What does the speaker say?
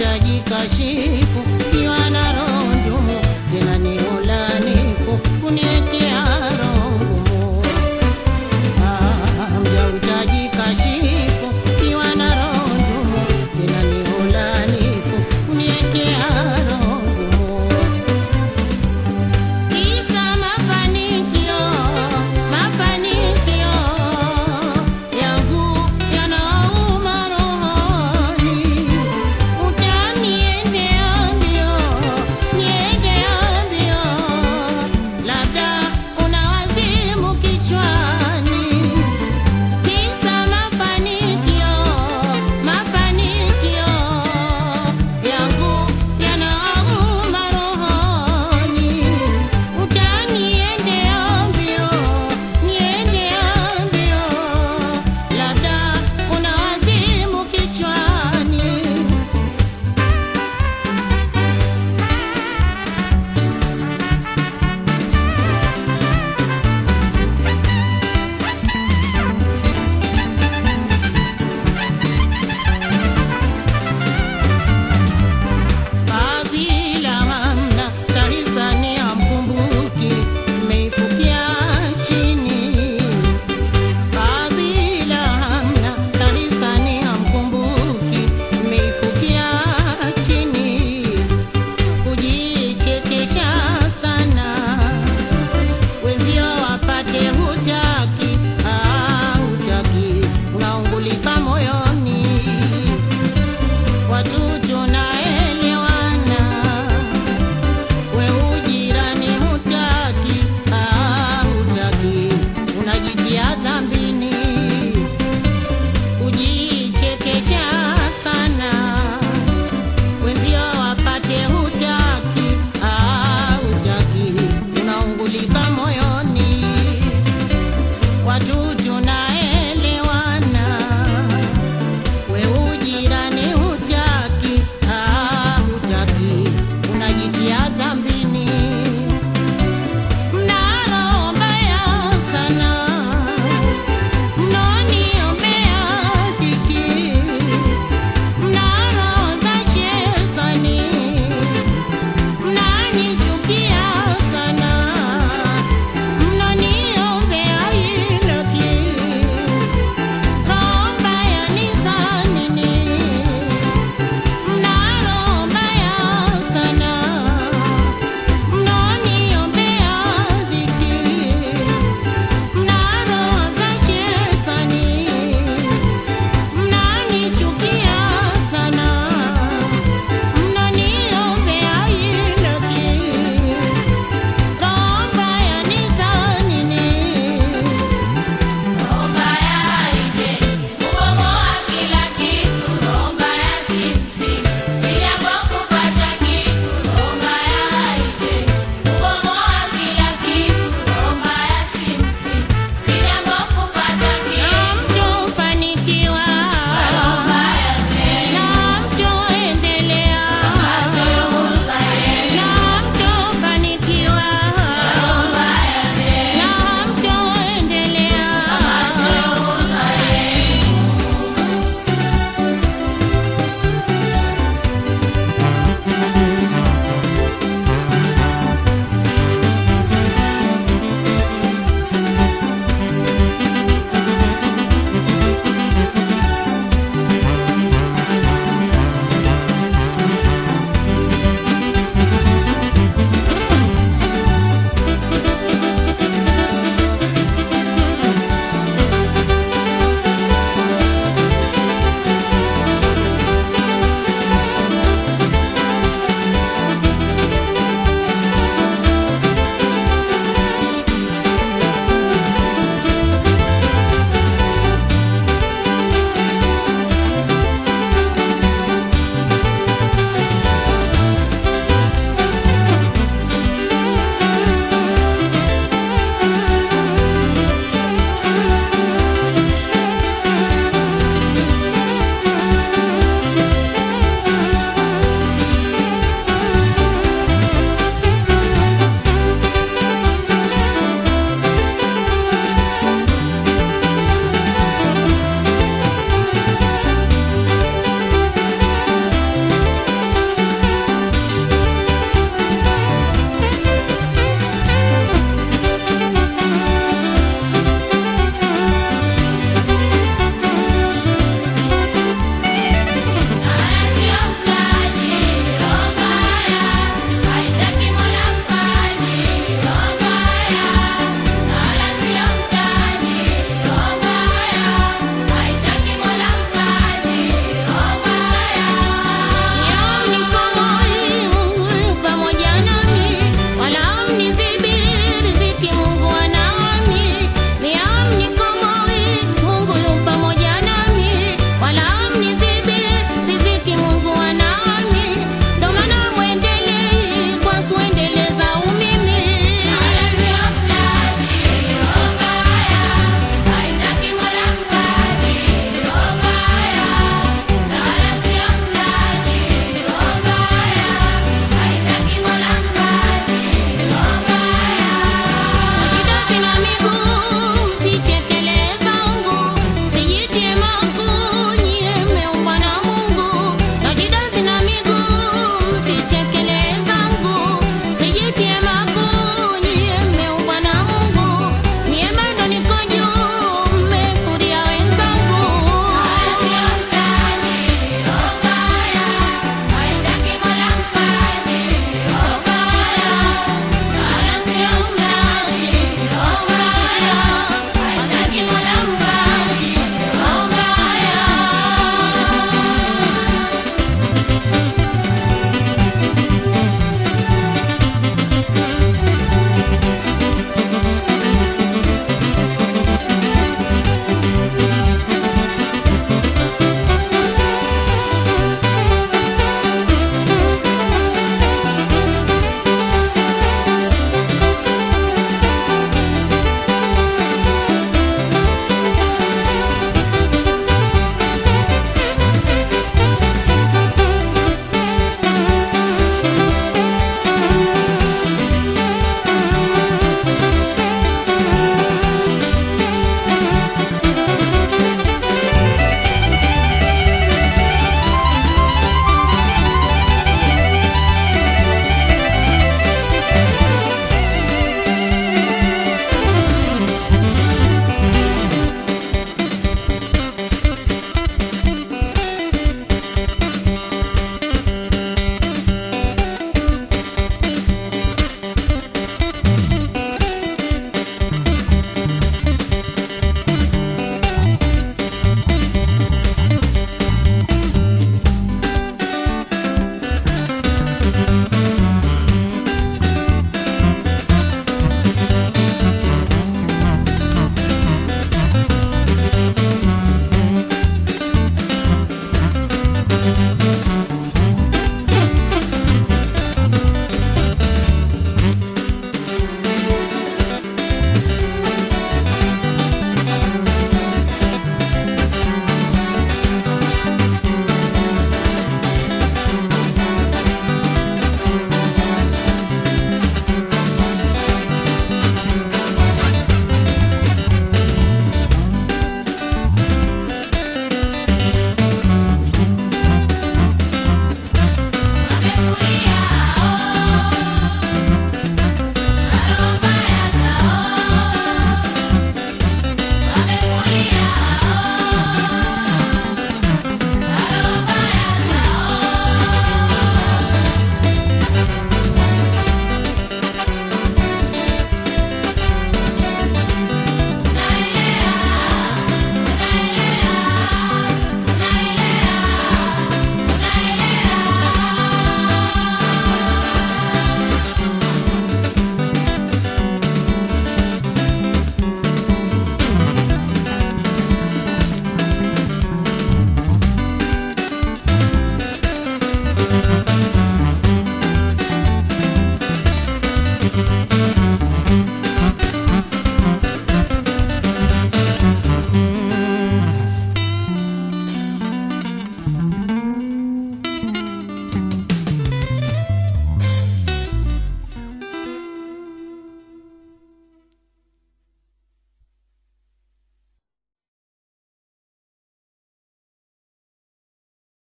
utajikashifu. Kiwa na roho tena ni ulanifu. Unieke